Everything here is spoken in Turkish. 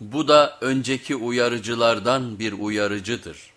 Bu da önceki uyarıcılardan bir uyarıcıdır.